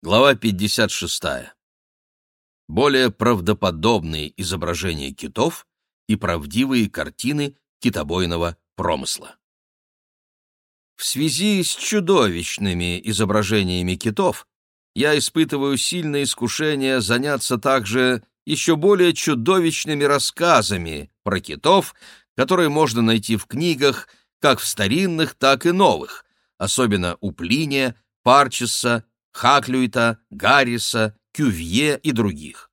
Глава 56. Более правдоподобные изображения китов и правдивые картины китобойного промысла. В связи с чудовищными изображениями китов я испытываю сильное искушение заняться также еще более чудовищными рассказами про китов, которые можно найти в книгах, как в старинных, так и новых, особенно у Плиния, Парчеса Хаклюйта, Гарриса, Кювье и других.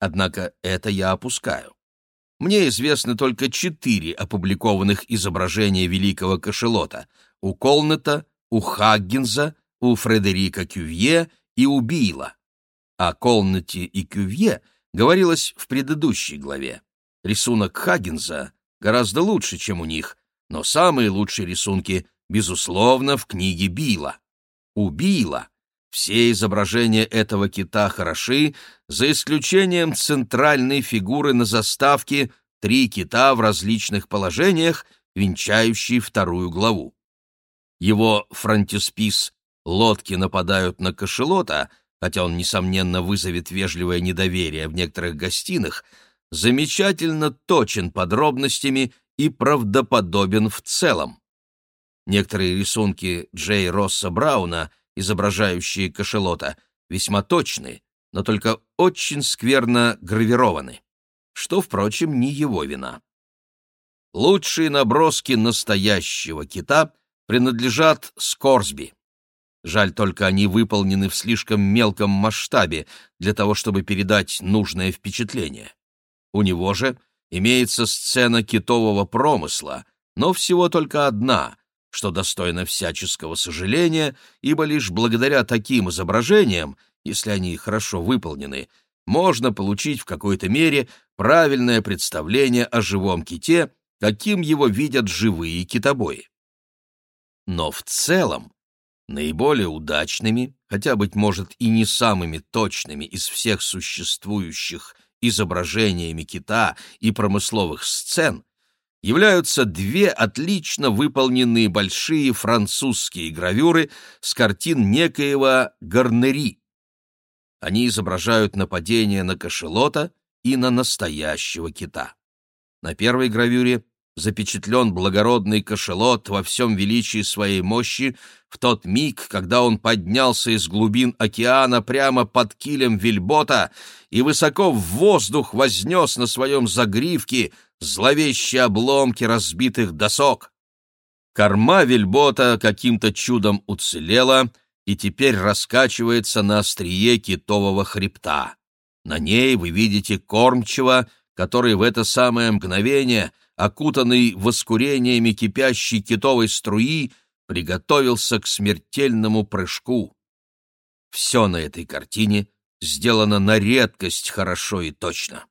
Однако это я опускаю. Мне известны только четыре опубликованных изображения великого кашелота у Колнета, у Хаггинза, у Фредерика Кювье и у Бийла. О Колнете и Кювье говорилось в предыдущей главе. Рисунок Хаггинза гораздо лучше, чем у них, но самые лучшие рисунки, безусловно, в книге Бийла. У Бийла все изображения этого кита хороши, за исключением центральной фигуры на заставке «Три кита в различных положениях», венчающей вторую главу. Его фронтиспис «Лодки нападают на кошелота», хотя он, несомненно, вызовет вежливое недоверие в некоторых гостиных, замечательно точен подробностями и правдоподобен в целом. Некоторые рисунки Джей Росса Брауна — изображающие кашелота, весьма точны, но только очень скверно гравированы, что, впрочем, не его вина. Лучшие наброски настоящего кита принадлежат Скорсби. Жаль только они выполнены в слишком мелком масштабе для того, чтобы передать нужное впечатление. У него же имеется сцена китового промысла, но всего только одна, что достойно всяческого сожаления, ибо лишь благодаря таким изображениям, если они хорошо выполнены, можно получить в какой-то мере правильное представление о живом ките, каким его видят живые китобои. Но в целом наиболее удачными, хотя, быть может, и не самыми точными из всех существующих изображениями кита и промысловых сцен являются две отлично выполненные большие французские гравюры с картин некоего Гарнери. Они изображают нападение на кашелота и на настоящего кита. На первой гравюре запечатлен благородный кашелот во всем величии своей мощи в тот миг, когда он поднялся из глубин океана прямо под килем вельбота и высоко в воздух вознес на своем загривке зловещие обломки разбитых досок. Корма вельбота каким-то чудом уцелела и теперь раскачивается на острие китового хребта. На ней вы видите кормчего, который в это самое мгновение, окутанный воскурениями кипящей китовой струи, приготовился к смертельному прыжку. Все на этой картине сделано на редкость хорошо и точно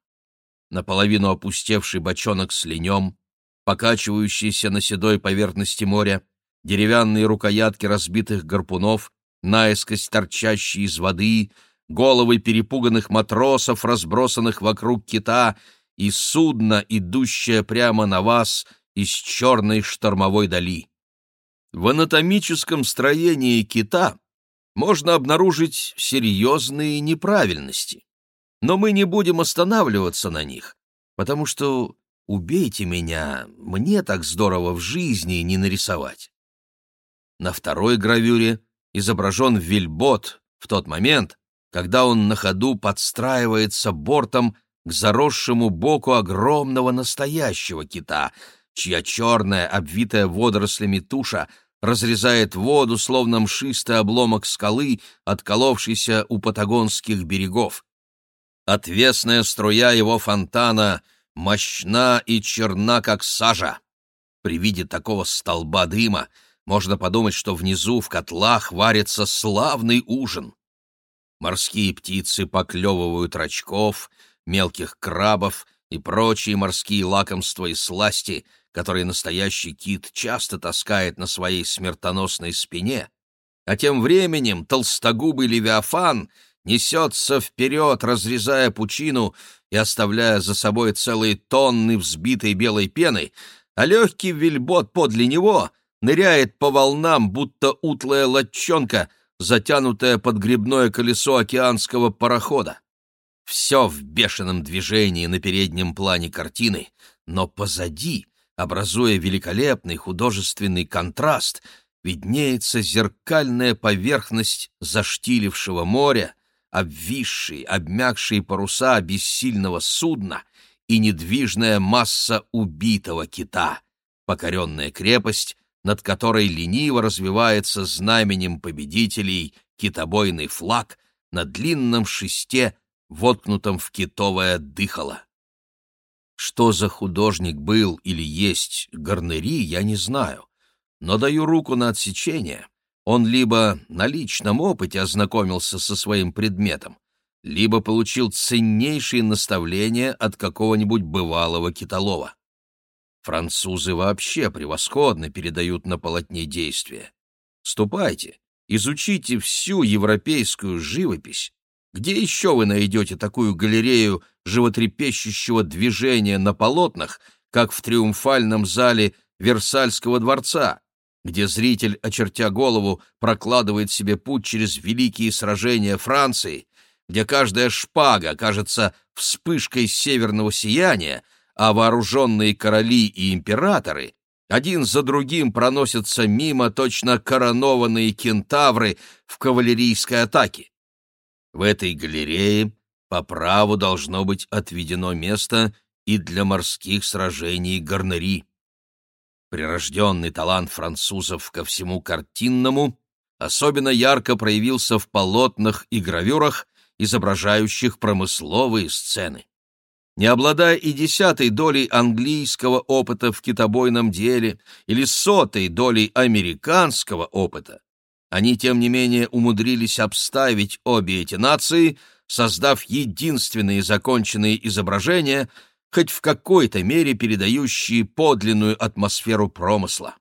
наполовину опустевший бочонок с ленем, покачивающийся на седой поверхности моря, деревянные рукоятки разбитых гарпунов, наискось торчащие из воды, головы перепуганных матросов, разбросанных вокруг кита, и судно, идущее прямо на вас из черной штормовой дали. В анатомическом строении кита можно обнаружить серьезные неправильности но мы не будем останавливаться на них, потому что, убейте меня, мне так здорово в жизни не нарисовать. На второй гравюре изображен вельбот в тот момент, когда он на ходу подстраивается бортом к заросшему боку огромного настоящего кита, чья черная, обвитая водорослями туша разрезает воду, словно мшистый обломок скалы, отколовшийся у патагонских берегов. Отвесная струя его фонтана мощна и черна, как сажа. При виде такого столба дыма можно подумать, что внизу в котлах варится славный ужин. Морские птицы поклевывают рачков, мелких крабов и прочие морские лакомства и сласти, которые настоящий кит часто таскает на своей смертоносной спине, а тем временем толстогубый левиафан — несется вперед, разрезая пучину и оставляя за собой целые тонны взбитой белой пены, а легкий вельбот подле него ныряет по волнам, будто утлая лодчонка, затянутое под грибное колесо океанского парохода. Все в бешеном движении на переднем плане картины, но позади, образуя великолепный художественный контраст, виднеется зеркальная поверхность заштилившего моря, обвисшие, обмякшие паруса бессильного судна и недвижная масса убитого кита, покоренная крепость, над которой лениво развивается знаменем победителей китобойный флаг на длинном шесте, воткнутом в китовое дыхало. Что за художник был или есть Гарнери, я не знаю, но даю руку на отсечение. Он либо на личном опыте ознакомился со своим предметом, либо получил ценнейшие наставления от какого-нибудь бывалого китолова. Французы вообще превосходно передают на полотне действия. Ступайте, изучите всю европейскую живопись. Где еще вы найдете такую галерею животрепещущего движения на полотнах, как в триумфальном зале Версальского дворца, где зритель, очертя голову, прокладывает себе путь через великие сражения Франции, где каждая шпага кажется вспышкой северного сияния, а вооруженные короли и императоры один за другим проносятся мимо точно коронованные кентавры в кавалерийской атаке. В этой галерее по праву должно быть отведено место и для морских сражений Гарнери. Прирожденный талант французов ко всему картинному особенно ярко проявился в полотнах и гравюрах, изображающих промысловые сцены. Не обладая и десятой долей английского опыта в китобойном деле или сотой долей американского опыта, они, тем не менее, умудрились обставить обе эти нации, создав единственные законченные изображения, хоть в какой-то мере передающие подлинную атмосферу промысла.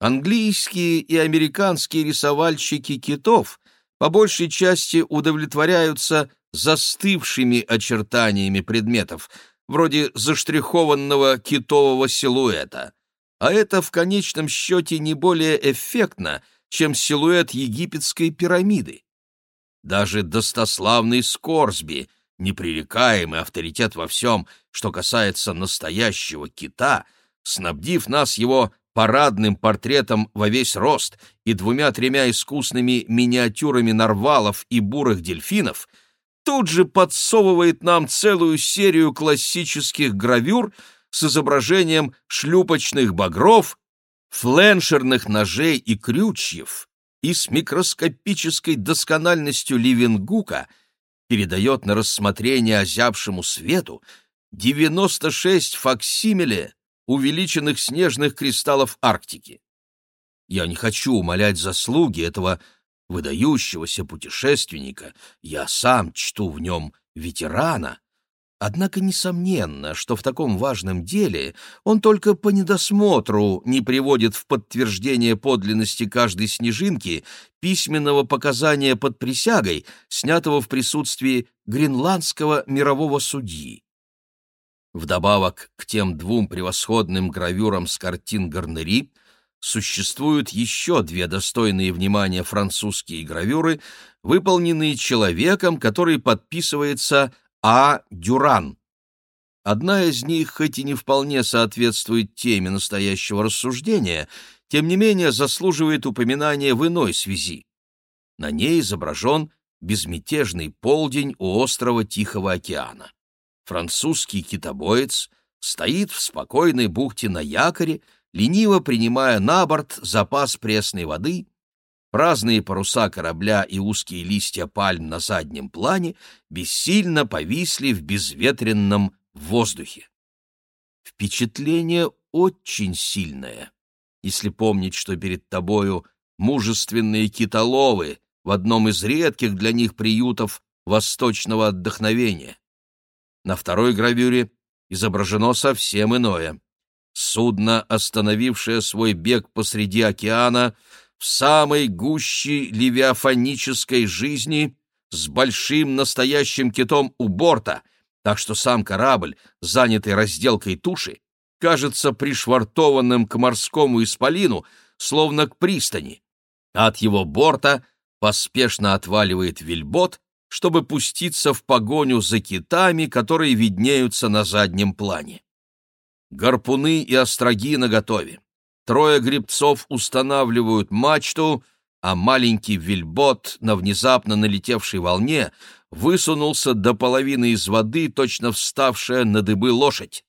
Английские и американские рисовальщики китов по большей части удовлетворяются застывшими очертаниями предметов, вроде заштрихованного китового силуэта. А это в конечном счете не более эффектно, чем силуэт египетской пирамиды. Даже достославный Скорсби, непререкаемый авторитет во всем, что касается настоящего кита, снабдив нас его парадным портретом во весь рост и двумя-тремя искусными миниатюрами нарвалов и бурых дельфинов — тут же подсовывает нам целую серию классических гравюр с изображением шлюпочных багров, фленшерных ножей и крючьев и с микроскопической доскональностью Ливенгука передает на рассмотрение озябшему свету 96 факсимиле увеличенных снежных кристаллов Арктики. Я не хочу умалять заслуги этого выдающегося путешественника, я сам чту в нем ветерана, Однако несомненно, что в таком важном деле он только по недосмотру не приводит в подтверждение подлинности каждой снежинки письменного показания под присягой, снятого в присутствии гренландского мирового судьи. Вдобавок к тем двум превосходным гравюрам с картин Гарнери — существуют еще две достойные внимания французские гравюры, выполненные человеком, который подписывается А. Дюран. Одна из них, хоть и не вполне соответствует теме настоящего рассуждения, тем не менее заслуживает упоминания в иной связи. На ней изображен безмятежный полдень у острова Тихого океана. Французский китобоец стоит в спокойной бухте на якоре, лениво принимая на борт запас пресной воды, праздные паруса корабля и узкие листья пальм на заднем плане бессильно повисли в безветренном воздухе. Впечатление очень сильное, если помнить, что перед тобою мужественные китоловы в одном из редких для них приютов восточного отдохновения. На второй гравюре изображено совсем иное. Судно, остановившее свой бег посреди океана, в самой гуще левиафонической жизни, с большим настоящим китом у борта, так что сам корабль, занятый разделкой туши, кажется пришвартованным к морскому исполину, словно к пристани. От его борта поспешно отваливает вельбот, чтобы пуститься в погоню за китами, которые виднеются на заднем плане. Гарпуны и остроги наготове. Трое гребцов устанавливают мачту, а маленький вельбот на внезапно налетевшей волне высунулся до половины из воды, точно вставшая на дыбы лошадь.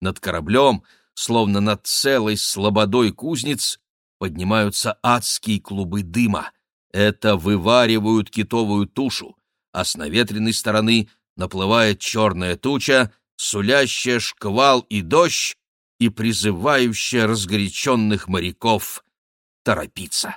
Над кораблем, словно над целой слободой кузнец, поднимаются адские клубы дыма. Это вываривают китовую тушу, а с наветренной стороны наплывает черная туча, сулящая шквал и дождь и призывающая разгоряченных моряков торопиться.